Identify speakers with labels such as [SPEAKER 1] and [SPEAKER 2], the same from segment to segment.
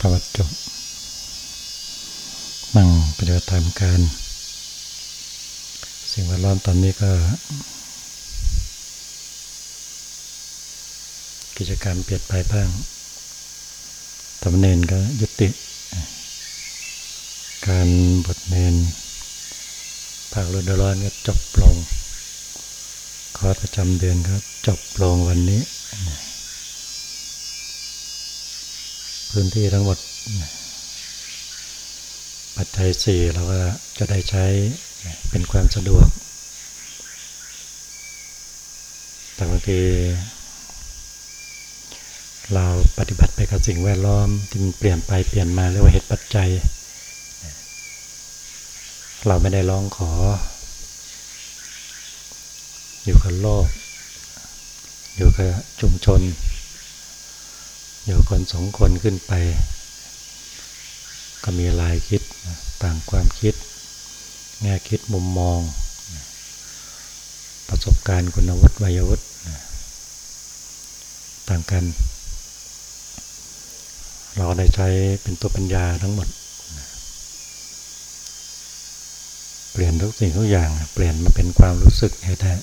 [SPEAKER 1] ภาวะจบ นั่งปฏิบัติธรรมการสิ่งแวดล้อมตอนนี้ก็ กิจกรรมเปลี่ยนไปบ้างตำเนนก็ยุติ การบทเนนภาคฤดูร้อนก็จบลง คอร์สประจำเดือนก็จบลงวันนี้ พื้นที่ทั้งหมด ปัจจัยสี่เราก็จะได้ใช้เป็นความสะดวก แต่บางทีเราปฏิบัติไปกับสิ่งแวดล้อมที่มันเปลี่ยนไปเปลี่ยนมาเรียกว่าเหตุปัจจัย เราไม่ได้ร้องขอ อยู่กับโลก อยู่กับชุมชน อยู่คนสองคนขึ้นไป ก็มีลายคิดต่างความคิด แง่คิดมุมมอง ประสบการณ์คุณวุฒิวัยวุฒิต่างกัน เราได้ใช้เป็นตัวปัญญาทั้งหมด เปลี่ยนทุกสิ่งทุกอย่าง เปลี่ยนมาเป็นความรู้สึกแท้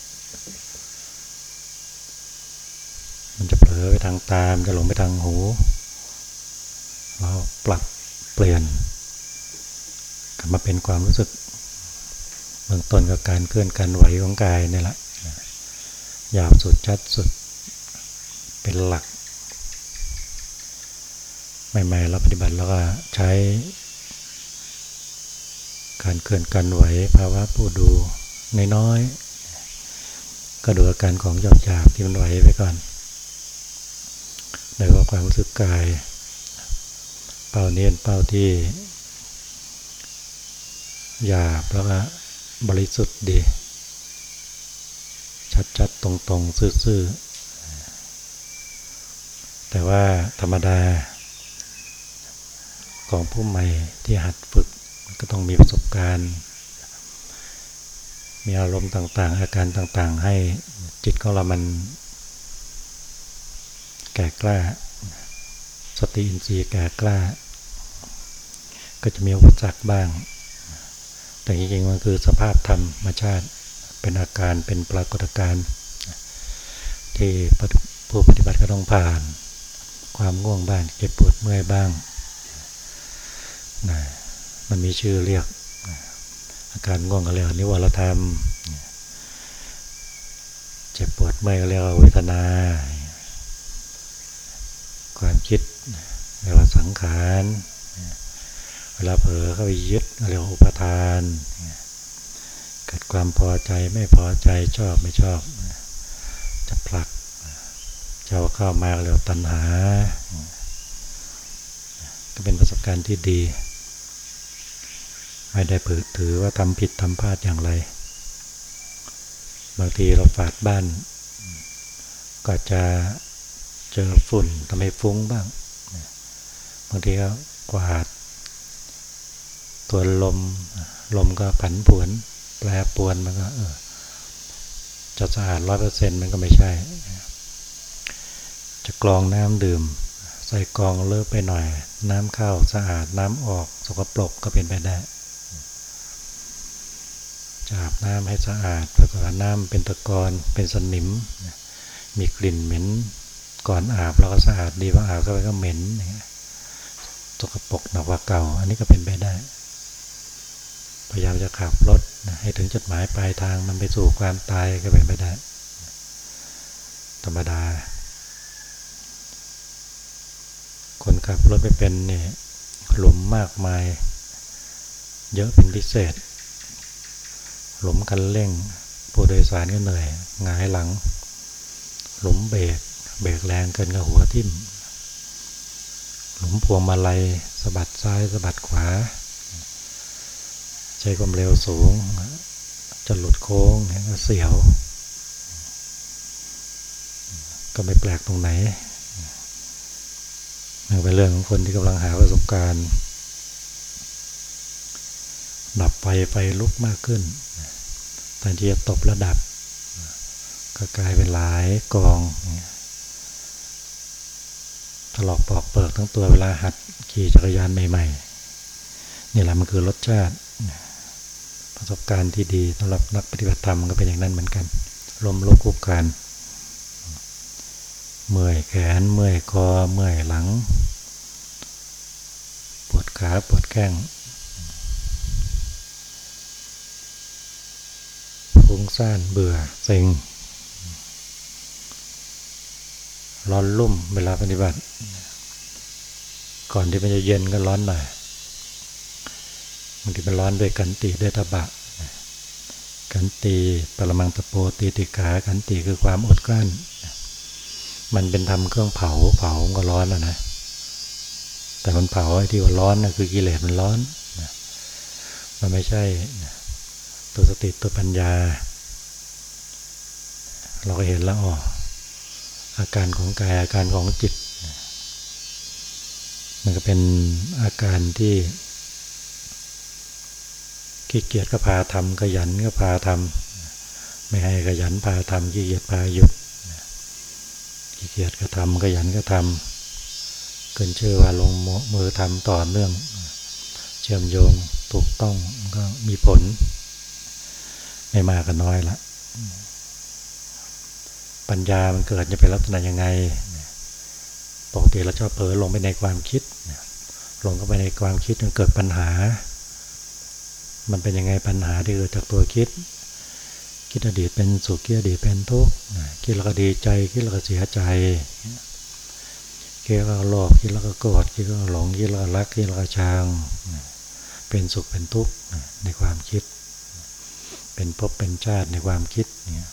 [SPEAKER 1] มันจะเผลอไปทางตามจะหลงไปทางหูเราปรับเปลี่ยน กลับมาเป็นความรู้สึกเบื้องต้นกับการเคลื่อนการไหวของกายนี่แหละหยาบสุดชัดสุดเป็นหลัก ใหม่ๆเราปฏิบัติแล้วก็ใช้ การเคลื่อนการไหวภาวะผู้ดูน้อยๆก็ดูอาการของหยาบหยาบที่มันไหวไปก่อน โดยว่าความรู้สึกกาย เป้าเนียนเป้าที่หยาบแล้วก็บริสุทธิ์ดี ชัดๆ ตรงๆ ซื่อๆ แต่ว่าธรรมดา ของผู้ใหม่ที่หัดฝึกก็ต้องมีประสบการณ์ มีอารมณ์ต่างๆ อาการต่างๆ ให้จิตของเรามัน แก่กล้า สติอินทรีย์แก่กล้า ก็จะมีอุปสรรคบ้าง แต่จริงๆมันคือสภาพธรรมชาติเป็นอาการเป็นปรากฏการณ์ที่ผู้ปฏิบัติก็ต้องผ่าน ความง่วงบ้างเจ็บปวดเมื่อยบ้างนะมันมีชื่อเรียก อาการง่วงก็เรียกนิวรธรรม เจ็บปวดเมื่อยก็เรียกเวทนา ความคิดเรียกว่าสังขารเวลาเผลอเข้าไปยึดเรียกว่าอุปทานเกิดความพอใจไม่พอใจชอบไม่ชอบ จะผลักจะเอาเข้ามาเรียกว่าตัณหา ก็เป็นประสบการณ์ที่ดี ไม่ได้ผืดถือว่าทำผิดทำพลาดอย่างไร บางทีเราฝาดบ้าน ก็จะ เจอฝุ่นทำให้ฟุ้งบ้างบางทีก็กวาด ตัวลม ลมก็ผันผวน แปรปวนมันก็เออจะสะอาดร้อยเปอร์เซ็นต์มันก็ไม่ใช่ จะกรองน้ำดื่ม ใส่กรองเลิกไปหน่อย น้ำเข้าสะอาดน้ำออกสกปรกก็เป็นไปได้จะอาบน้ำให้สะอาดปรากฏว่าน้ำเป็นตะกอนเป็นสนิม มีกลิ่นเหม็น ก่อนอาบเราก็สะอาดดีพออาบเข้าไปก็เหม็นตกประปกหนักกว่าเก่า อันนี้ก็เป็นไปได้ พยายามจะขับรถให้ถึงจุดหมายปลายทางมันไปสู่ความตายก็เป็นไปได้ ธรรมดา คนขับรถไม่เป็นเนี่ยหลุมมากมาย เยอะเป็นพิเศษ หลุมคันเร่งผู้โดยสารก็เหนื่อยงายหลัง หลุมเบรก เบรกแรงเกินกับหัวทิ่ม หลุมพวงมาลัยสะบัดซ้ายสะบัดขวา ใช้ความเร็วสูง จะหลุดโค้งก็เสียว ก็ไม่แปลกตรงไหนมันเป็นเรื่องของคนที่กำลังหาประสบการณ์ ดับไฟไฟลุกมากขึ้นแทนที่จะตบระดับ ก็กลายเป็นหลายกองถ ถลอกปอกเปิกทั้งตัวเวลาหัดขี่จักรยานใหม่ๆนี่แหละมันคือรสชาติ ประสบการณ์ที่ดีสำหรับนักปฏิบัติธรรมก็เป็นอย่างนั้นเหมือนกันลมลุกคุกการเมื่อยแขนเมื่อยคอเมื่อยหลัง ปวดขาปวดแข้งฟุ้งซ่านเบื่อเซ็งร้อนลุ่มเวลาปฏิบัติ ก่อนที่มันจะเย็นก็ร้อนหน่อยบางทีมันร้อนด้วยกันติด้วยตบะกันตีปรมังตะโปตีติขากันตีคือความอดกลั้น มันเป็นทำเครื่องเผาเผาก็ร้อนแล้วนะ แต่มันเผาไอ้ที่ว่าร้อนนะคือกิเลสมันร้อนมันไม่ใช่ตัวสติตัวปัญญา เราก็เห็นแล้วอ๋ออาการของกายอาการของจิต มันก็เป็นอาการที่ขี้เกียจก็พาทำขยันก็พาทำไม่ให้ขยันพาทำขี้เกียจพาหยุดขี้เกียจก็ทำขยันก็ทำเกินเชื่อว่าลงมือทำต่อเนื่อง เชื่อมโยงถูกต้องก็มีผล ไม่มากก็น้อยละปัญญามันเกิดจะเป็นลักษณะยังไง ปกติเราชอบเผลอลงไปในความคิดลงเข้าไปในความคิดจนเกิดปัญหา มันเป็นยังไงปัญหาที่เกิดจากตัวคิด คิดอดีตเป็นสุขคิดอดีตเป็นทุกข์คิดแล้วก็ดีใจคิดแล้วก็เสียใจคิดแล้วก็โลภคิดแล้วก็โกรธคิดแล้วก็หลงคิดแล้วก็รักคิดแล้วก็ชังเป็นสุขเป็นทุกข์ในความคิด เป็นภพเป็นชาติในความคิดเนี่ย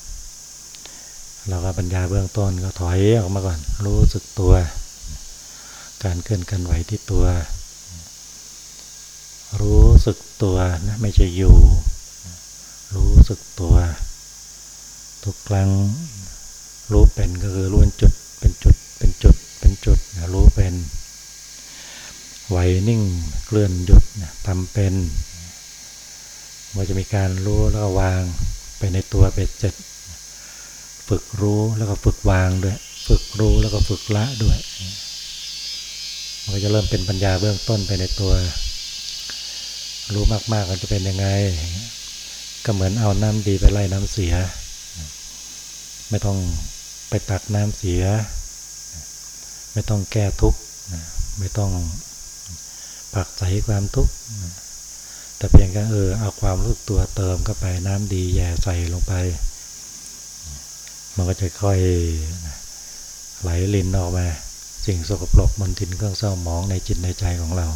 [SPEAKER 1] เราก็ปัญญาเบื้องต้นก็ถอยออกมาก่อนรู้สึกตัว การเคลื่อนกันไหวที่ตัว รู้สึกตัวนะไม่ใช่อยู่ รู้สึกตัว ทุกครั้งรู้เป็นก็คือรู้เป็นจุดเป็นจุดเป็นจุดเป็นจุดนะรู้เป็นไหวนิ่งเคลื่อนหยุดทำเป็นว่าจะมีการรู้แล้วก็วางไปในตัวเป็นเจ็ดฝึกรู้แล้วก็ฝึกวางด้วย ฝึกรู้แล้วก็ฝึกละด้วย ก็จะเริ่มเป็นปัญญาเบื้องต้นไปในตัว รู้มากๆกันจะเป็นยังไง ก็เหมือนเอาน้ำดีไปไล่น้ำเสีย ไม่ต้องไปตักน้ำเสีย ไม่ต้องแก้ทุกข์ไม่ต้องปักใสความทุกข์แต่เพียงแค่เออเอาความรู้ตัวเติมเข้าไปน้ำดีแย่ใส่ลงไป มันก็จะค่อยไหลลินออกมา สิ่งสกปรกมันทินเครื่องเศร้าหมองในจิตในใจของเรา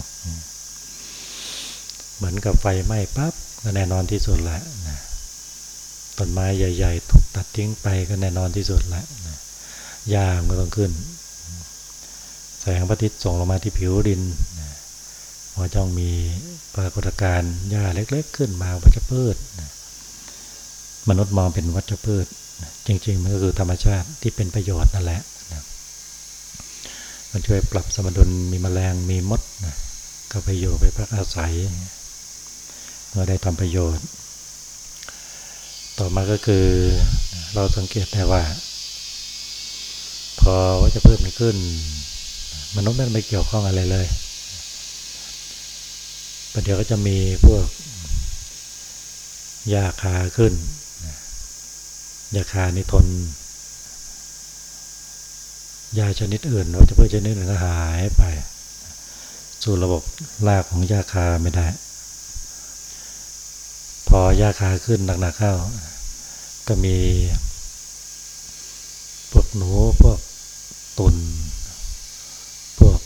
[SPEAKER 1] เหมือนกับไฟไหม้ปั๊บก็แน่นอนที่สุดแหละต้นไม้ใหญ่ ๆ ถูกตัดทิ้งไปก็แน่นอนที่สุดแหละหญ้ามันก็ต้องขึ้น แสงพระอาทิตย์ส่งลงมาที่ผิวดินมันจ้องมีปรากฏการณ์หญ้าเล็ก ๆ ขึ้นมาวัชพืชมนุษย์มองเป็นวัชพืชจริง ๆ มันก็คือธรรมชาติที่เป็นประโยชน์นั่นแหละ มันช่วยปรับสมดุลมีมแมลงมีมดนะก็ไปอยู่ไปพักอาศัยเมื่อได้ทำประโยชน์ ต่อมาก็คือเราสังเกตได้ว่า พอว่าจะเพิ่มขึ้น มนุษย์ไม่ไปเกี่ยวข้องอะไรเลยประเดี๋ยวก็จะมีพวกยาคาขึ้นยาคานี่ทน ยาชนิดอื่น เราจะเพื่อชนิดอื่นก็หายไป สู่ระบบรากของยาคาไม่ได้ พอยาคาขึ้นหนักๆเข้า ก็มีพวกหนูพวกตุนพวก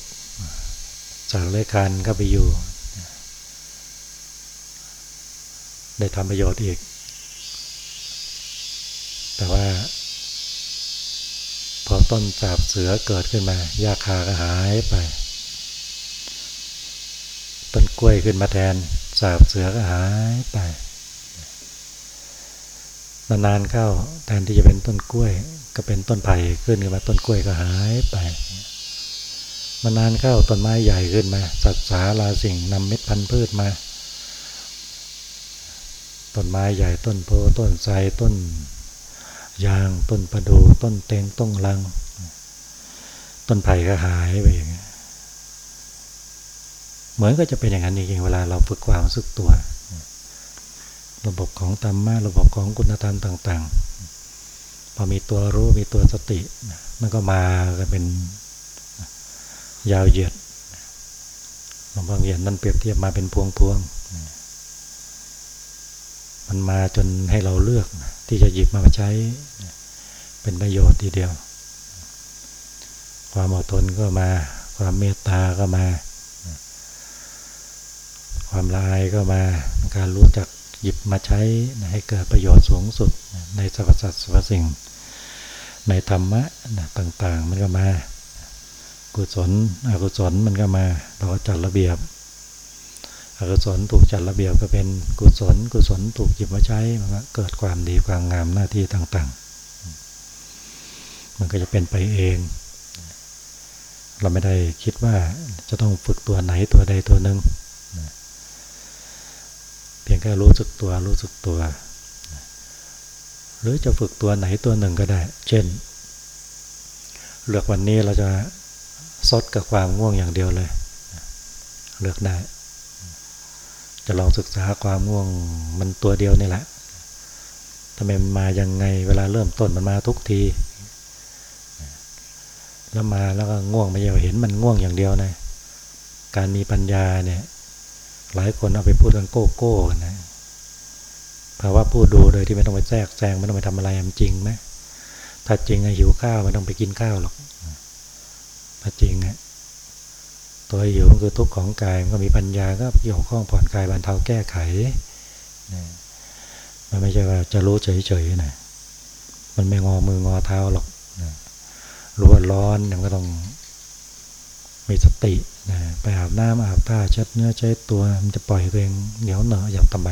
[SPEAKER 1] จากเลคันก็ไปอยู่ ได้ทำประโยชน์อีก แต่ว่า อต้นสาบเสือเกิดขึ้นมาหญ้าคาก็หายไป ต้นกล้วยขึ้นมาแทนสาบเสือก็หายไป นานๆเข้าแทนที่จะเป็นต้นกล้วย ก็เป็นต้นไผ่ขึ้นขึ้นมาต้นกล้วยก็หายไปมานานเข้าต้นไม้ใหญ่ขึ้นมา สัตว์สาราสิ่งนำเม็ดพันธุ์พืชมา ต้นไม้ใหญ่ต้นโพต้นไทรต้น ยาง ต้นประดูต้นเตงต้นลัง ต้นไผ่ก็หายไปอย่างนี้เหมือนก็จะเป็นอย่างนั้นจริงๆเวลาเราฝึกความรู้สึกตัว ระบบของธรรมะระบบของคุณธรรมต่าง ๆ พอมีตัวรู้มีตัวสติมันก็มากันเป็นยาวเหยียดหลวงพ่อเขียนนั่นเปรียบเทียบมาเป็นพวงพวงมันมาจนให้เราเลือก ที่จะหยิบมาใช้เป็นประโยชน์ทีเดียว ความอดทนก็มา ความเมตตาก็มา ความลายก็มา การรู้จักหยิบมาใช้ให้เกิดประโยชน์สูงสุดในสรรพสัตว์สรรพสิ่ง ในธรรมะต่าง ๆ มันก็มา กุศลอกุศลมันก็มา เราก็จัดระเบียบ อกุศลถูกจัดระเบียบก็เป็นกุศล กุศลถูกหยิบมาใช้มันก็เกิดความดีความงามหน้าที่ต่าง ๆ มันก็จะเป็นไปเอง เราไม่ได้คิดว่าจะต้องฝึกตัวไหนตัวใดตัวหนึ่งเพียงแค่รู้สึกตัวรู้สึกตัว หรือจะฝึกตัวไหนตัวหนึ่งก็ได้ เช่น เลือกวันนี้เราจะซดกับความง่วงอย่างเดียวเลย เลือกได้ จะลองศึกษาความง่วงมันตัวเดียวนี่แหละทำไมมันมายังไงเวลาเริ่มต้นมันมาทุกที แล้วมาแล้วก็ง่วงไม่ใช่เห็นมันง่วงอย่างเดียวนะการมีปัญญาเนี่ยหลายคนเอาไปพูดกันโก้โก้กันนะภาวะพูดดูโดยที่ไม่ต้องไปแทรกแซงไม่ต้องไปทำอะไรมันจริงไหมถ้าจริงไอ้หิวข้าวไม่ต้องไปกินข้าวหรอกถ้าจริงอะ ตัวหิวมันคือทุกข์ของกายมันก็มีปัญญาก็เกี่ยวข้องผ่อนคลายบรรเทาแก้ไขนะมันไม่ใช่ว่าจะรู้เฉยๆนะมันไม่งอมืองอเท้าหรอกนะรู้ว่าร้อนมันก็ต้องมีสตินะไปอาบน้ำอาบผ้าเช็ดเนื้อเช็ดตัวมันจะปล่อยตัวเองเหนียวเหนอะอย่างตำไบ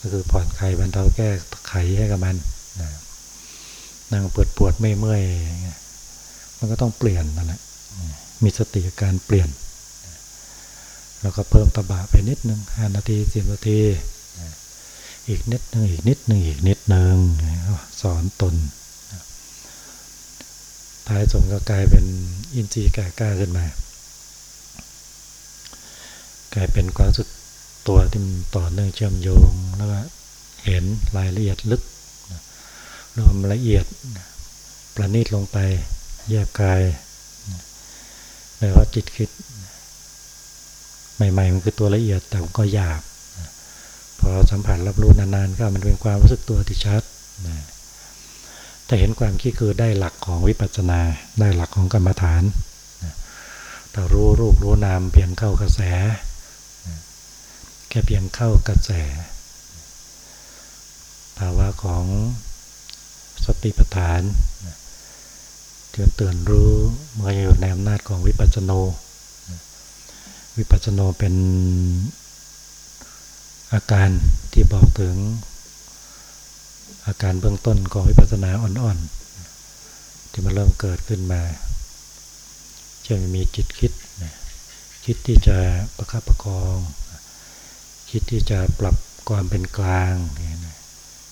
[SPEAKER 1] ก็คือผ่อนคลายบรรเทาแก้ไขให้กับมันนะนั่งปวดปวดไม่เมื่อยมันก็ต้องเปลี่ยนนั่นแหละ มีสติการเปลี่ยน แล้วก็เพิ่มตบะไปนิดนึงห้านาทีสิบนาที อีกนิดนึงอีกนิดนึงอีกนิดนึงสอนตนท้ายสมก็กลายเป็นอินทรีย์แก่กล้าขึ้นมา กลายเป็นความสึกตัวที่ต่อเนื่องเชื่อมโยงแล้วก็เห็นรายละเอียดลึกรวมละเอียดประณีตลงไปแยบกาย แปลว่าจิตคิด ใหม่ ๆ มันคือตัวละเอียดแต่ก็หยาบ พอสัมผัสรับรู้นานๆก็มันเป็นความรู้สึกตัวที่ชัดแต่เห็นความคิดคือได้หลักของวิปัสสนาได้หลักของกรรมฐานแต่รู้รูปรู้นามเพียงเข้ากระแส แค่เพียงเข้ากระแส ภาวะของสติปัฏฐาน เตือนเตือนรู้เมื่ออยู่ในอำนาจของวิปัสสโน วิปัสสโนเป็นอาการที่บอกถึง อาการเบื้องต้นของวิปัสสนาอ่อนๆ ที่มันเริ่มเกิดขึ้นมาเช่นมีจิตคิด คิดที่จะประคับประคอง คิดที่จะปรับความเป็นกลาง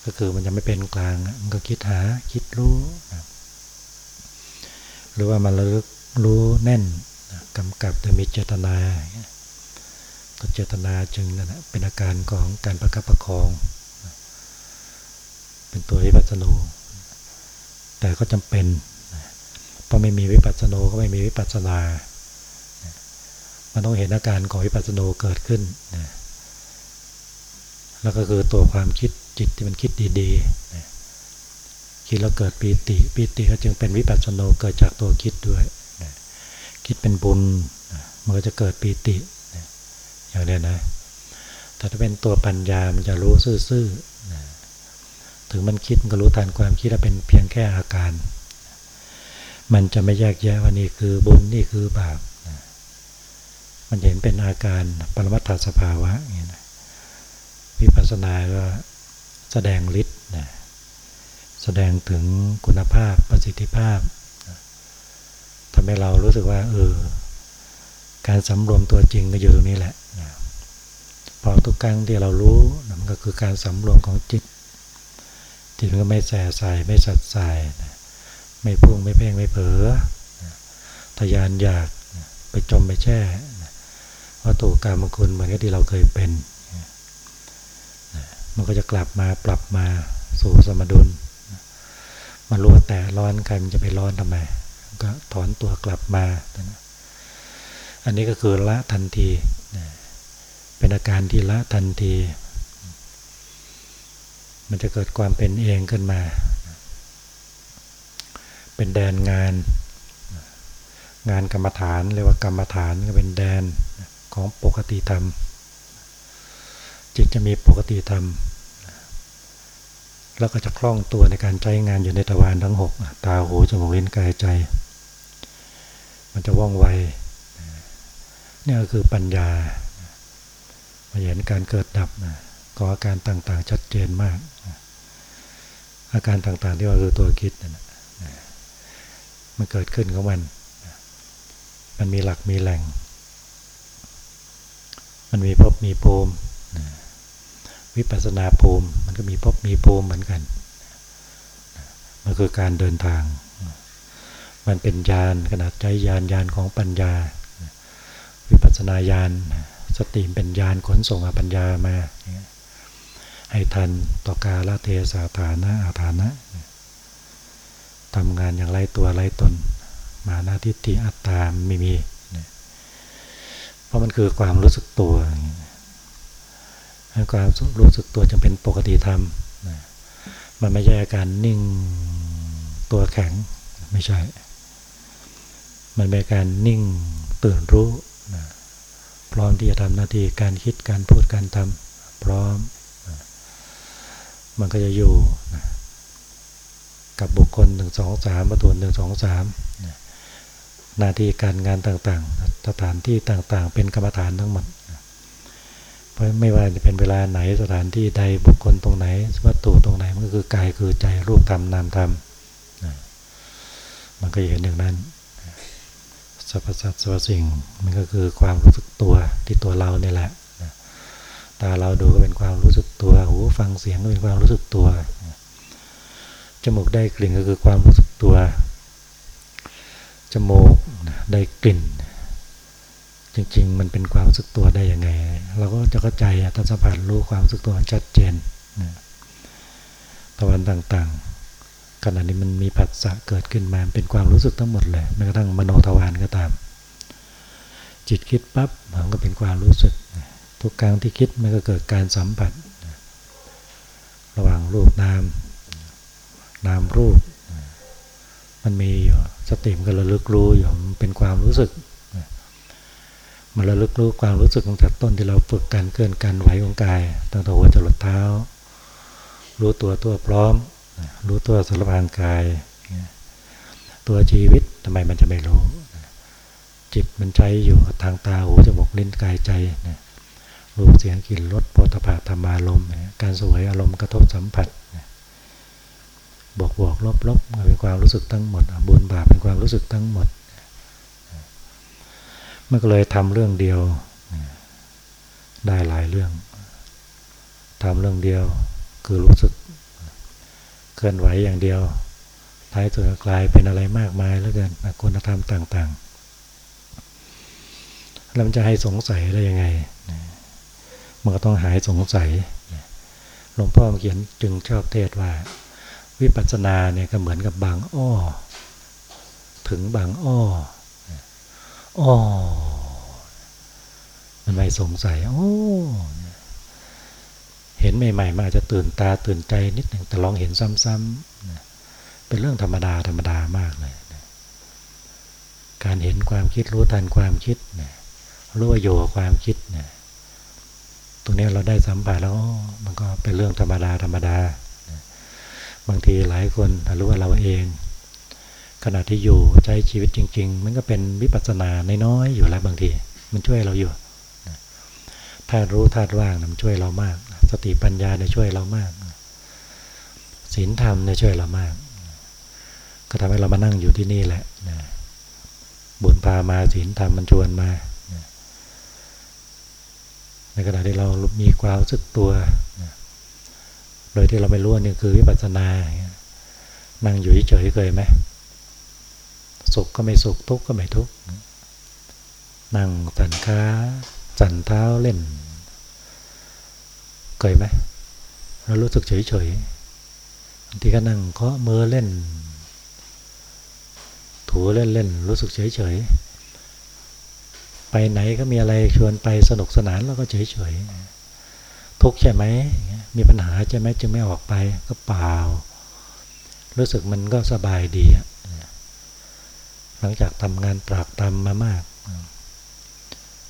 [SPEAKER 1] ก็คือมันจะไม่เป็นกลาง มันก็คิดหาคิดรู้ห รือว่ามันระลึกรู้แน่นกำกับแต่มีเจตนาตัวเจตนาจึงนั่นแหะเป็นอาการของการประคับประคอง เป็นตัววิปัสสนูแต่ก็จำเป็นเพราะไม่มีวิปัสสนูก็ไม่มีวิปัสสนา มันต้องเห็นอาการของวิปัสสนูเกิดขึ้นแล้วก็คือตัวความคิดจิตที่มันคิดดีๆ คิดแล้วเกิดปีติปีติก็จึงเป็นวิปัสสโนเกิดจากตัวคิดด้วยคิดเป็นบุญมันก็จะเกิดปีติอย่างนี้นะแต่ถ้าเป็นตัวปัญญามันจะรู้ซื่อๆถึงมันคิดมันก็รู้ทันความคิดว่าเป็นเพียงแค่อาการ มันจะไม่แยกแยะว่านี่คือบุญนี่คือบาปมันเห็นเป็นอาการปรมัตถสภาวะอย่างนี้นะวิปัสสนาก็แสดงฤทธิ์นะ แสดงถึงคุณภาพประสิทธิภาพทำให้เรารู้สึกว่าเออการสำรวมตัวจริงก็อยู่ตรงนี้แหละพอทุกครั้งที่เรารู้มันก็คือการสำรวมของจิต จิตมันก็ไม่แส่ใส่ไม่สัดใส่ไม่พุ่งไม่เพ่งไม่เผลอทยานอยากไปจมไปแช่วัตถุกรรมคุณเหมือนกับที่เราเคยเป็น มันก็จะกลับมาปรับมาสู่สมดุล มันรู้ว่าแต่ร้อนใครมันจะไปร้อนทำไม ก็ถอนตัวกลับมาอันนี้ก็คือละทันทีเป็นอาการที่ละทันที มันจะเกิดความเป็นเองขึ้นมา เป็นแดนงาน งานกรรมฐานเรียกว่ากรรมฐานก็เป็นแดนของปกติธรรม จิตจะมีปกติธรรม แล้วก็จะคล่องตัวในการใช้งานอยู่ในตะวันทั้งหกตาหูจมูกลิ้นกายใจ มันจะว่องไวนี่ก็คือปัญญามาเห็นการเกิดดับก็อาการต่างๆ ชัดเจนมาก อาการต่างๆที่ว่าคือตัวคิดนะมันเกิดขึ้นของมัน มันมีหลักมีแหล่ง มันมีพบมีภูมิ วิปัสนาภูมิ มันก็มีพบมีภูมิเหมือนกันมันคือการเดินทาง มันเป็นญาณขนาดใจญาณญาณของปัญญา วิปัสนาญาณสติเป็นญาณขนส่งอปัญญามา ให้ทันต่อการลเทศาฐานะอาฐานะทำงานอย่างไรตัวไรตน มาหน้าทิฏฐิอัตตาไม่มี เพราะมันคือความรู้สึกตัว ความรู้สึกตัวจึงเป็นปกติธรรมมันไม่ใช่อาการนิ่งตัวแข็งไม่ใช่ มันเป็นการนิ่งตื่นรู้พร้อมที่จะทำหน้าที่การคิดการพูดการทำพร้อมมันก็จะอยู่กับบุคคลหนึ่งสองสามประตูหนึ่งสองสามหน้าที่การงานต่างๆ สถานที่ต่างๆ เป็นกรรมฐานทั้งหมด ราะไม่ว่าจะเป็นเวลาไหนสถานที่ใดบุคคลตรงไหนวัตถุตรงไหนมันก็คือกายคือใจรูปธรรมนามธรรมมันก็เห็นอย่างนั้นสรรพสัตว์สรรพสิ่งมันก็คือความรู้สึกตัวที่ตัวเราเนี่ยแหละตาเราดูก็เป็นความรู้สึกตัวหูฟังเสียงก็เป็นความรู้สึกตัวจมูกได้กลิ่นก็คือความรู้สึกตัวจมูกได้กลิ่น จริง ๆ มันเป็นความรู้สึกตัวได้ยังไง เราก็จะเข้าใจถ้าสัมผัสรู้ความรู้สึกตัวชัดเจนนะตะวันต่างๆขณะนี้มันมีผัสสะเกิดขึ้นมาเป็นความรู้สึกทั้งหมดเลยแม้กระทั่งมโนทวารก็ตาม จิตคิดปั๊บมันก็เป็นความรู้สึก ทุกครั้งที่คิดมันก็เกิดการสัมผัส ระหว่างรูปนาม นามรูป มันมีอยู่สติมันก็ระลึกรู้อยู่เป็นความรู้สึก มันระลึกรู้ความรู้สึกของแต่ต้นที่เราฝึกการเคลื่อนการไหวของกายตั้งแต่หัวจรดเท้า รู้ตัวตัวพร้อม รู้ตัวสารพางกาย ตัวชีวิตทำไมมันจะไม่รู้ จิตมันใช้อยู่ทางตาหูจมูกลิ้นกายใจรูปเสียงกลิ่นรสโผฏฐะธรรมารมการสวยอารมณ์กระทบสัมผัสบวกบวกลบลบเป็นความรู้สึกทั้งหมดบุญบาปเป็นความรู้สึกทั้งหมด มันก็เลยทำเรื่องเดียว ได้หลายเรื่องทำเรื่องเดียว คือรู้สึกเคลื่อนไหวอย่างเดียวท้ายสุดกลายเป็นอะไรมากมายแล้วกันคุณธรรมต่างๆแล้วมันจะให้สงสัยได้ยังไงมันก็ต้องหายสงสัยหลวงพ่อเขียนจึงชอบเทศว่า วิปัสสนาเนี่ยก็เหมือนกับบางอ้อ ถึงบางอ้อ อ๋อมันไม่สงสัย โอ้เห็นใหม่ๆมันอาจจะตื่นตาตื่นใจนิดหนึ่งแต่ลองเห็นซ้ำๆเป็นเรื่องธรรมดาธรรมดามากเลยการเห็นความคิดรู้ทันความคิดรู้ว่าโยความคิดนี่ยตรงนี้เราได้สัมผัสแล้วมันก็เป็นเรื่องธรรมดาธรรมดา บางทีหลายคนรู้ว่าเราเอง ขณะที่อยู่ใช้ชีวิตจริง ๆ มันก็เป็นวิปัสสนาในน้อยอยู่แล้วบางที มันช่วยเราอยู่ธาตุรู้ธาตุว่างมันช่วยเรามาก สติปัญญาเนี่ยช่วยเรามากศีลธรรมเนี่ยช่วยเรามาก ก็ทำให้เรามานั่งอยู่ที่นี่แหละบุญพามาศีลธรรมมันชวนมาในขณะที่เรามีความรู้สึกตัว โดยที่เราไม่รู้นี่คือวิปัสสนา นั่งอยู่เฉยๆเคยไหม สุขก็ไม่สุขทุกข์ก็ไม่ทุกข์นั่งสันขาสันเท้าเล่นเคยไหมเรารู้สึกเฉยเฉยบางทีก็นั่งเคาะมือเล่น ถูเล่นเล่นรู้สึกเฉยเฉยไปไหนก็มีอะไรชวนไปสนุกสนานแล้วก็เฉยเฉยทุกข์ใช่ไหมมีปัญหาใช่ไหมจึงไม่ออกไปก็เปล่า รู้สึกมันก็สบายดี หลังจากทำงานตรากตรำมามาก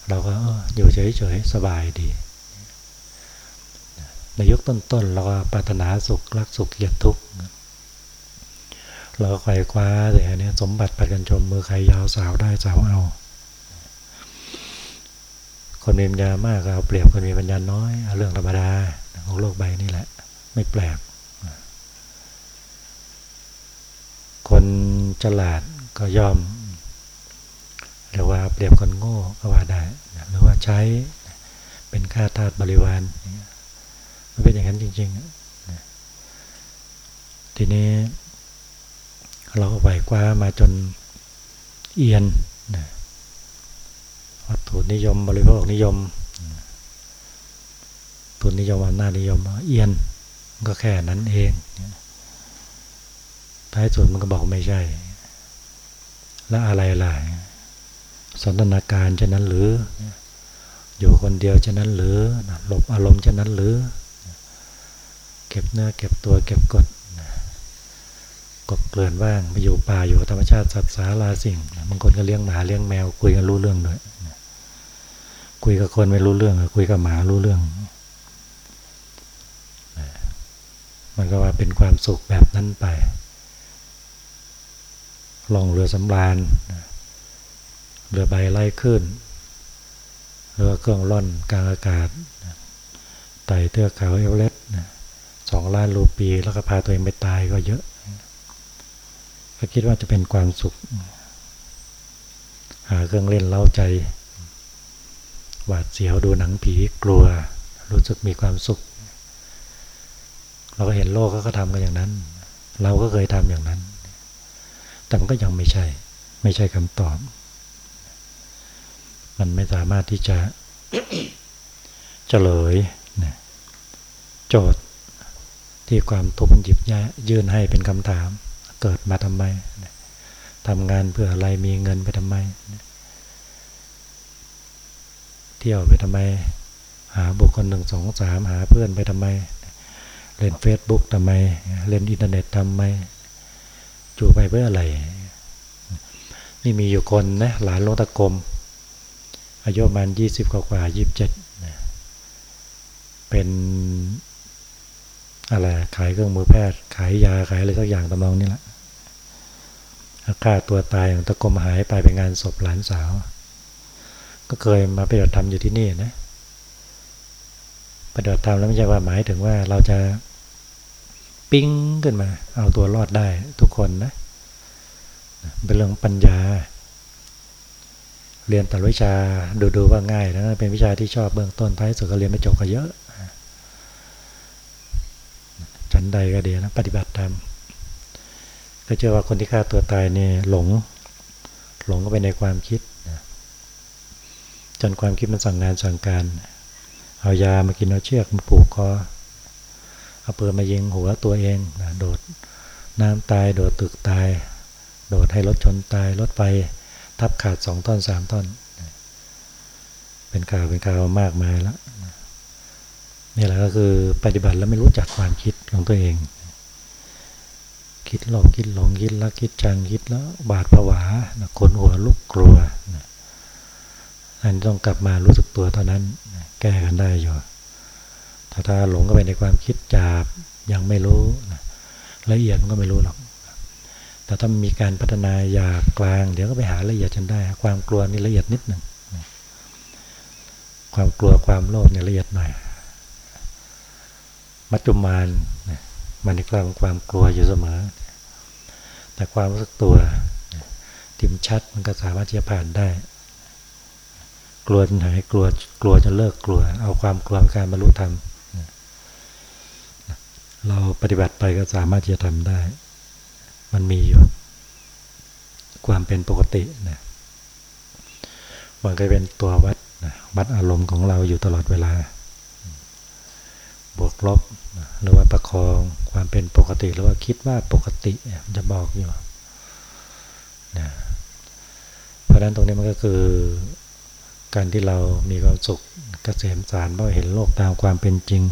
[SPEAKER 1] เราก็อยู่เฉยๆสบายดี ในยุคต้นๆเราก็ปรารถนาสุขรักสุขเกลียดทุกข์เราก็ไขว่คว้าแต่เนี้ยสมบัติปัดกันชมมือใครยาวสาวได้สาวเอา คนมีปัญญามากเอาเปรียบคนมีปัญญาน้อยเอาเรื่องธรรมดาของโลกใบนี่แหละ ไม่แปลก คนฉลาด ก็ย่อมเรียกว่าเปรียบคนโง่ก็ว่าได้หรือว่าใช้เป็นค่าทาสบริวารมันเป็นอย่างนั้นจริงๆทีนี้ เราก็ไหวกว้ามาจนเอียนวัตถุนิยมบริโภคนิยมทุนนิยมอำนาจนิยมเอียนก็แค่นั้นเองท้ายสุดมันก็บอกไม่ใช่ และอะไรล่ะสนทนาการเช่นนั้นหรือ อยู่คนเดียวเช่นนั้นหรือหลบอารมณ์เช่นนั้นหรือ เก็บเนื้อเก็บตัวเก็บกดกบเกลื่อนว่างไปอยู่ป่าอยู่ธรรมชาติสัตว์สาราสิ่งบางคนก็เลี้ยงหมาเลี้ยงแมว คุยกันรู้เรื่องด้วยคุยกับคนไม่รู้เรื่องคุยกับหมารู้เรื่อง มันก็ว่าเป็นความสุขแบบนั้นไป ล่องเรือสำราญเรือใบไล่ขึ้นเรือเครื่องล่อนกลางอากาศไต่เทือกเขาเอเวอเรสต์สองล้านรูปีแล้วก็พาตัวเองไปตายก็เยอะก็คิดว่าจะเป็นความสุข หาเครื่องเล่นเล้าใจ หวาดเสียวดูหนังผีกลัว รู้สึกมีความสุข เราก็เห็นโลกก็ทำกันอย่างนั้น เราก็เคยทำอย่างนั้น แต่มันก็ยังไม่ใช่ ไม่ใช่คำตอบ มันไม่สามารถที่จะเฉลยนะโจทย์ที่ความทุกข์หยิบยื่นให้เป็นคำถาม เกิดมาทำไมทำงานเพื่ออะไรมีเงินไปทำไม เที่ยวไปทำไม หาบุคคลหนึ่งสองสามหาเพื่อนไปทำไม เล่นเฟซบุ๊กทำไม เล่นอินเทอร์เน็ตทำไม จูไปเพื่ออะไร นี่มีอยู่คนนะหลานลงตะกรมอายุประมาณยี่สิบกว่ายี่สิบเจ็ดเป็นอะไรขายเครื่องมือแพทย์ ขายยาขายอะไรสักอย่างตำนองนี่แหละฆ่าตัวตายของตะกรมหายไปเป็นงานศพหลานสาว ก็เคยมาปฏิบัติธรรมอยู่ที่นี่นะปฏิบัติธรรมแล้วไม่ใช่ว่าหมายถึงว่าเราจะ ปิ้งขึ้นมา เอาตัวรอดได้ทุกคนนะเป็นเรื่องปัญญา เรียนแต่วิชาดูๆว่าง่ายนะเป็นวิชาที่ชอบเบื้องต้นท้ายสุดก็เรียนไม่จบก็เยอะฉันใดก็ดีนะปฏิบัติธรรมก็เชื่อว่าคนที่ฆ่าตัวตายเนี่หลง หลงก็ไปในความคิดจนความคิดมันสั่งงานสั่งการ เอายามากินเอาเชือกมาผูกคอ เอาปืนมายิงหัวตัวเองนะโดดน้ำตาย โดดตึกตาย โดดให้รถชนตาย รถไฟทับขาดสองท่อนสามท่อนเป็นข่าวเป็นข่าวมากมายแล้วนี่แหละก็คือปฏิบัติแล้วไม่รู้จักความคิดของตัวเอง คิดหลอกคิดหลงคิดละคิดจังคิดแล้วบาดผวาคนหัวลุกกลัวอันต้องกลับมารู้สึกตัวเท่านั้น แก้กันได้อยู่ ถ้าถ้าหลงก็ไปในความคิดจาบยังไม่รู้ละเอียดมันก็ไม่รู้หรอก แต่ถ้ามีการพัฒนาอยากกลาง เดี๋ยวก็ไปหาละเอียดจนได้ ความกลัวนี่ละเอียดนิดหนึ่งความกลัวความโลภเนี่ยละเอียดหน่อยมัจจุมานมันในกลางความกลัวอยู่เสมอ แต่ความรู้สึกตัวทิมชัดมันก็สามารถที่จะผ่านได้ กลัวจนหายกลัวกลัวจะเลิกกลัว เอาความกลัวการบรรลุธรรม เราปฏิบัติไปก็สามารถที่จะทำได้ มันมีอยู่ ความเป็นปกตินะมันก็เป็นตัววัดนะวัดอารมณ์ของเราอยู่ตลอดเวลา บวกลบหรือว่าประคองความเป็นปกติ หรือว่าคิดว่าปกติมันจะบอกอยู่นะเพราะนั้นตรงนี้มันก็คือการที่เรามีความสุขเกษมสารเพราะเห็นโลกตามความเป็นจริง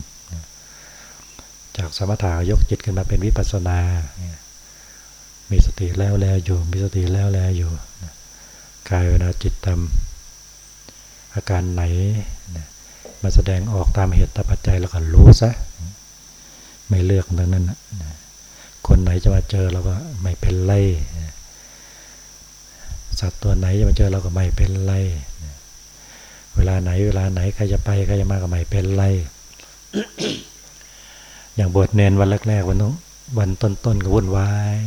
[SPEAKER 1] จากสมถะยกจิตขึ้นมาเป็นวิปัสสนา มีสติแล้วแลอยู่ มีสติแล้วแลอยู่กายเวลาจิตทำอาการไหนมาแสดงออกตามเหตุตปัจจัยแล้วก็รู้ซะไม่เลือกตรงนั้นคนไหนจะมาเจอเราก็ไม่เป็นไรสัตว์ตัวไหนจะมาเจอเราก็ไม่เป็นไรเวลาไหน เวลาไหนใครจะไปใครจะมาก็ไม่เป็นไร อย่างบวชเนนวันแรกๆวันนู้วันต้นๆก็วุ่นวาย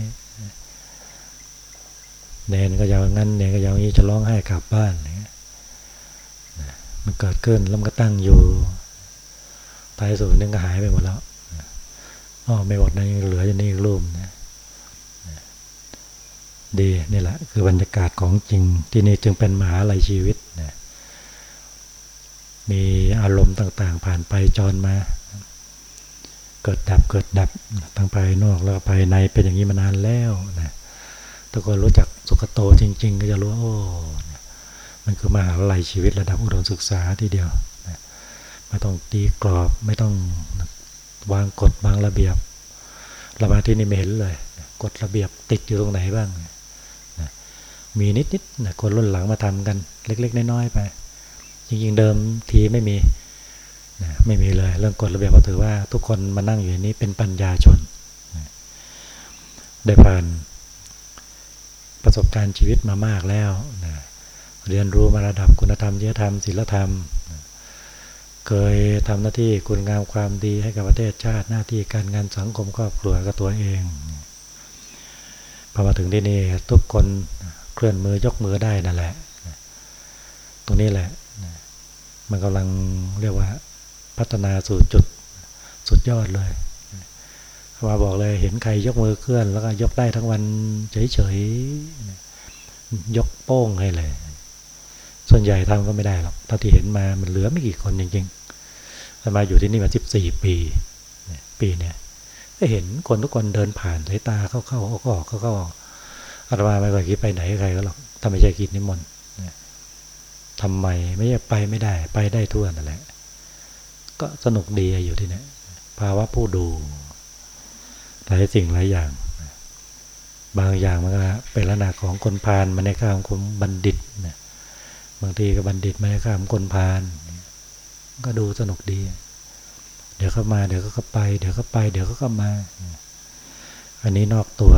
[SPEAKER 1] เนนก็ยาวงั้นเนนก็ยาวนี้จะร้องไห้กลับบ้านมันเกิดขึ้นแล้วมันก็ตั้งอยู่ท้ายสุดนึงก็หายไปหมดแล้วอ๋อไม่หมดนะยังเหลืออยู่นี่รูปนะดีนี่แหละ คือบรรยากาศของจริง ที่นี่จึงเป็นมหาลัยชีวิตนะมีอารมณ์ต่าง ๆ ผ่านไปจรมา เกิดดับเกิดดับทั้งภายนอกแล้วภายในเป็นอย่างนี้มานานแล้วนะถ้าคนรู้จักสุขโตจริง ๆ ก็จะรู้โอ้มันคือมหาลัยชีวิตระดับอุดมศึกษาทีเดียวนะไม่ต้องตีกรอบไม่ต้องวางกฎวางระเบียบเรามาที่นี่ไม่เห็นเลยกฎระเบียบติดอยู่ตรงไหนบ้างนะมีนิดๆนะคนรุ่นหลังมาทำกัน เล็ก ๆ น้อยๆไป จริงๆเดิมทีไม่มี นะไม่มีเลย เรื่องกฎระเบียบเขาถือว่าทุกคนมานั่งอยู่นี้เป็นปัญญาชนนะได้ผ่านประสบการณ์ชีวิตมามากแล้วนะเรียนรู้มาระดับคุณธรรมจริยธรรมศีลธรรมนะเคยทำหน้าที่คุณงามความดีให้กับประเทศชาติหน้าที่การงานสังคมครอบครัวกับตัวเองพอมาถึงที่นี่ทุกคนเคลื่อนมือยกมือได้นั่นแหละ ตรงนี้แหละ มันกำลังเรียกว่า พัฒนาสู่จุดสุดยอดเลยเขาบอกเลยเห็นใครยกมือเคลื่อน แล้วก็ยกได้ทั้งวันเฉยๆยกโป้งให้เลย ส่วนใหญ่ทำก็ไม่ได้หรอกเท่าที่เห็นมามันเหลือไม่กี่คนจริงๆมาอยู่ที่นี่มาสิบสี่ปีปีเนี่ยก็เห็นคนทุกคนเดินผ่านสายตาเข้าเข้าออกออกเข้าเข้าอาตมาไม่เคยคิดไปไหนใครก็หรอกถ้าไม่ใช่กิจนิมนต์ทำไมไม่ใช่ไปไม่ได้ ไปได้ทั่วนั่นแหละ ก็สนุกดีอยู่ที่นี่ภาวะผู้ดู หลายสิ่งหลายอย่าง บางอย่างมันก็เป็นลักษณะของคนพาลมาในข้ามคนบัณฑิตนะบางทีก็บัณฑิตมาในข้ามคนพาลก็ดูสนุกดี เดี๋ยวเขามาเดี๋ยวเขาไป เดี๋ยวเขาไป เดี๋ยวเขาก็มา อันนี้นอกตัว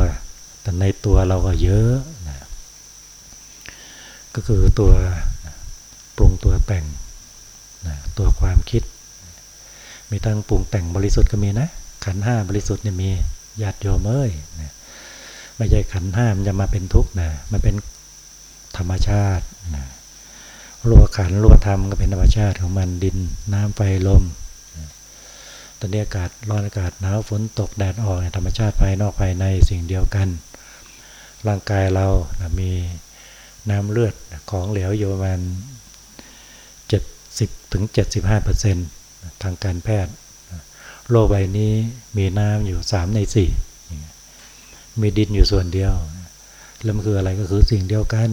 [SPEAKER 1] แต่ในตัวเราก็เยอะนะก็คือตัวปรุงตัวแต่งนะตัวความคิด มีทั้งปรุงแต่งบริสุทธิ์ก็มีนะ ขันห้าบริสุทธิ์เนี่ยมีญาติโยมเอ้ยนะไม่ใช่ขันห้ามันจะมาเป็นทุกข์นะมันเป็นธรรมชาตินะรูปขันรูปธรรมก็เป็นธรรมชาติของมันดินน้ำไฟลมตอนนี้อากาศร้อนอากาศหนาวฝนตกแดดออกธรรมชาติภายนอกภายในสิ่งเดียวกัน ร่างกายเรานะมีน้ำเลือดของเหลวอยู่ประมาณ10ถึง75% ทางการแพทย์โลกใบนี้มีน้ำอยู่3ใน4มีดินอยู่ส่วนเดียว แล้วมันคืออะไรก็คือสิ่งเดียวกัน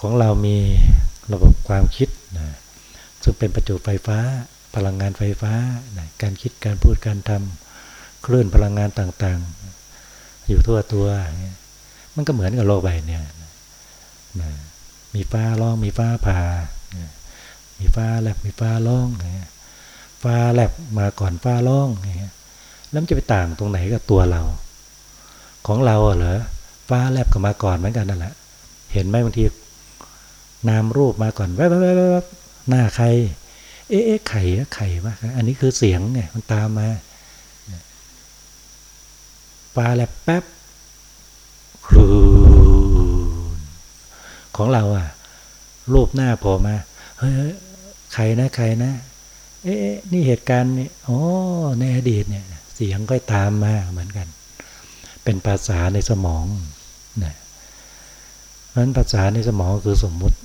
[SPEAKER 1] ของเรามีระบบความคิดนะซึ่งเป็นประจุไฟฟ้า พลังงานไฟฟ้านะการคิดการพูดการทำคลื่นพลังงานต่างๆ อยู่ทั่วตัว มันก็เหมือนกับโลกใบนี้นะมีฟ้าร้องมีฟ้าผ่า มีฟ้าแลบมีฟ้าร้องฟ้าแลบมาก่อนฟ้าร้องแล้วมันจะไปต่างตรงไหนกับตัวเรา ของเราเหรอฟ้าแลบก็มาก่อนเหมือนกันนั่นแหละ เห็นไหมบางทีนามรูปมาก่อนแวบๆหน้าใคร เอ๊ะไข่ไข่มาอันนี้คือเสียงไงมันตามมาฟ้าแลบแป๊บครูของเราอะรูปหน้าพอมา เฮ้ย รนะใครนะ เอ๊ะนี่เหตุการณ์นี่อ๋อในอดีตเนี่ย เสียงก็ตามมาเหมือนกัน เป็นภาษาในสมองนะเพราะนั้นภาษาในสมองคือสมมุติ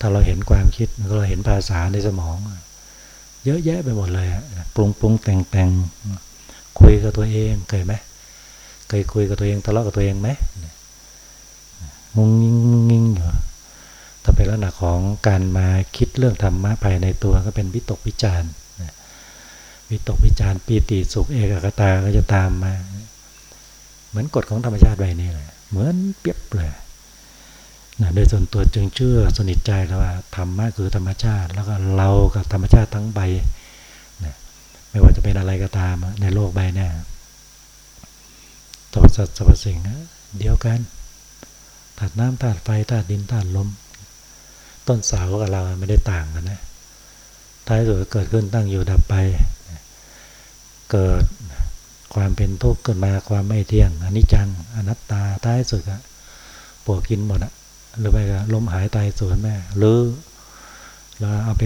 [SPEAKER 1] ถ้าเราเห็นความคิดเราเห็นภาษาในสมอง เยอะแยะไปหมดเลยปรุงปรุงแต่งแต่งคุยกับตัวเองเคยไหมเคยคุยกับตัวเองทะเลาะกับตัวเองไหมงงงิงงงอยู่ ถ้าเป็นลักษณะของการมาคิดเรื่องธรรมะภายในตัวก็เป็นวิตกวิจารณ์วิตกวิจารณ์ปีติสุขเอกกตาก็จะตามมา เหมือนกฎของธรรมชาติใบนี้เลยเหมือนเปียบเลยนะโดยส่วนตัวจึงเชื่อสนิทใจแล้วว่าธรรมะคือธรรมชาติ แล้วก็เรากับธรรมชาติทั้งใบนะไม่ว่าจะเป็นอะไรก็ตามในโลกใบนี้สรรพสัตว์สรรพสิ่งเดียวกันธาตุน้ำธาตุไฟธาตุดินธาตุลม ต้นเสากับเราไม่ได้ต่างกันนะท้ายสุดเกิดขึ้นตั้งอยู่ดับไป เกิดความเป็นทุกข์เกิดมาความไม่เที่ยงอนิจจังอนัตตาท้ายสุดอะปวกกินหมดอะหรือไปก็ล้มหายตายสูญแม่หรือเราเอาไป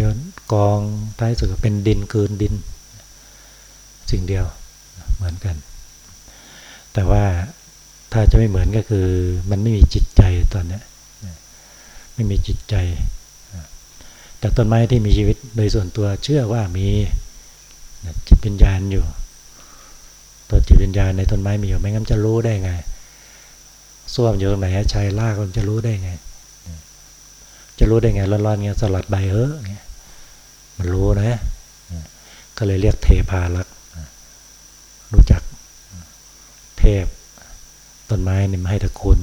[SPEAKER 1] กองท้ายสุดเป็นดินคืนดิน สิ่งเดียวเหมือนกัน แต่ว่าถ้าจะไม่เหมือนก็คือมันไม่มีจิตใจตอนนี้ ไม่มีจิตใจ แต่ต้นไม้ที่มีชีวิตโดยส่วนตัวเชื่อว่ามีจิตวิญญาณอยู่ ตัวจิตวิญญาณในต้นไม้มีอยู่ไม่งั้นจะรู้ได้ไงส้วมอยู่ตรงไหนชายลากมันจะรู้ได้ไง จะรู้ได้ไงร้อนๆเงี้ยสลัดใบเฮ้อเงี้ยมันรู้นะ ก็เลยเรียกเทพาลักรู้จักเทพต้นไม้นี่มาให้ตะคุณ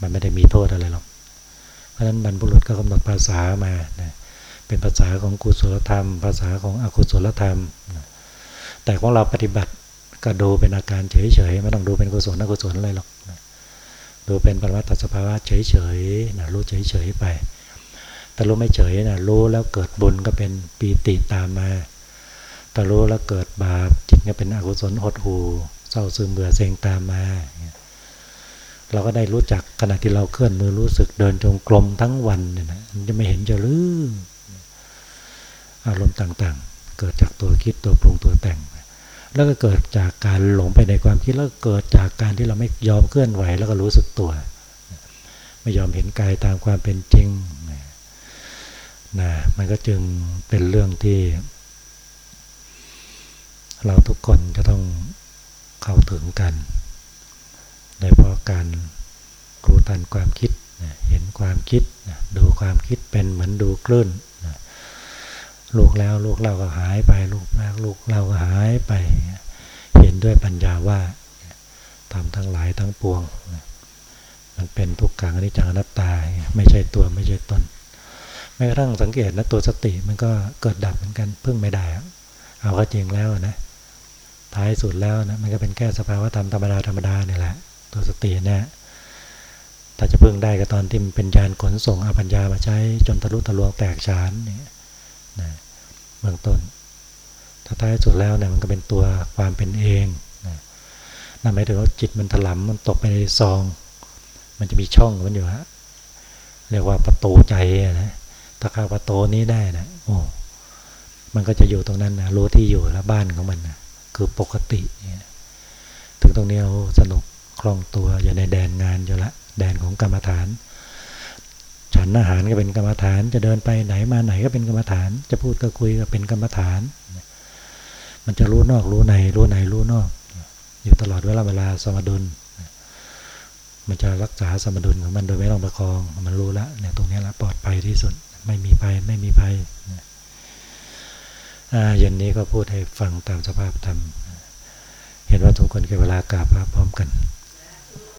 [SPEAKER 1] มันไม่ได้มีโทษอะไรหรอก เพราะฉะนั้นบรรพบุรุษก็กำหนดภาษามานะเป็นภาษาของกุศลธรรม ภาษาของอกุศลธรรมแต่ของเราปฏิบัติก็ดูเป็นอาการเฉยๆไม่ต้องดูเป็นกุศลอกุศลอะไรหรอกดูเป็นปรมัตถสภาวะเฉยๆนะรู้เฉยๆไปแต่รู้ไม่เฉยนะรู้แล้วเกิดบุญก็เป็นปีติตามมาแต่รู้แล้วเกิดบาปจิตก็เป็นอกุศลหดหูเศร้าซึมเบื่อเซ็งตามมา เราก็ได้รู้จักขณะที่เราเคลื่อนมือรู้สึกเดินจงกรมทั้งวันเนี่ยนะมันจะไม่เห็นจะลืมอารมณ์ต่างๆ เกิดจากตัวคิดตัวปรุงตัวแต่ง แล้วก็เกิดจากการหลงไปในความคิดแล้วเกิดจากการที่เราไม่ยอมเคลื่อนไหวแล้วก็รู้สึกตัว ไม่ยอมเห็นกายตามความเป็นจริงนะมันก็จึงเป็นเรื่องที่ เราทุกคนจะต้องเข้าถึงกัน โดยเพราะการรู้ทันความคิดเห็นความคิดดูความคิดเป็นเหมือนดูคลื่นลูกแล้วลูกเราก็หายไป ลูกแล้วลูกเราก็หายไป เห็นด้วยปัญญาว่าทำทั้งหลายทั้งปวงมันเป็นทุกขังอนิจจังอนัตตา ไม่ใช่ตัวไม่ใช่ตนแม้กระทั่งสังเกตนะตัวสติมันก็เกิดดับเหมือนกันพึ่งไม่ได้ เอาก็จริงแล้วนะท้ายสุดแล้วนะมันก็เป็นแค่สภาวะธรรมธรรมดาธรรมดาเนี่ยแหละ ตัวสติเนี่ยถ้าจะพึ่งได้ก็ตอนที่มันเป็นยานขนส่งอปัญญามาใช้จนทะลุทะลวงแตกฉานเนี่ยนะเบื้องต้น ถ้าท้ายสุดแล้วเนี่ยมันก็เป็นตัวความเป็นเองนะนั่นหมายถึงว่าจิตมันถลำมันตกไปในซอง มันจะมีช่องมันอยู่ฮะเรียกว่าประตูใจนะถ้าเข้าประตูนี้ได้นะโอ้มันก็จะอยู่ตรงนั้นนะรู้ที่อยู่แล้วบ้านของมันนะคือปกติถึงตรงนี้เราสนุก คล่องตัวอยู่ในแดนงานอยู่ละ แดนของกรรมฐาน ฉันอาหารก็เป็นกรรมฐาน จะเดินไปไหนมาไหนก็เป็นกรรมฐาน จะพูดก็คุยก็เป็นกรรมฐาน มันจะรู้นอกรู้ในรู้ในรู้นอก อยู่ตลอดเวลาเวลาสมดุล มันจะรักษาสมดุลของมันโดยไม่ต้องประคอง มันรู้ล้วเนี่ยตรงนี้ละปลอดภัยที่สุด ไม่มีภัยไม่มีภัยเย็นนี้ก็พูดให้ฟังตามสภาพธรรมเห็นว่าทุกคนเก็บเวลากราบพระพร้อมกัน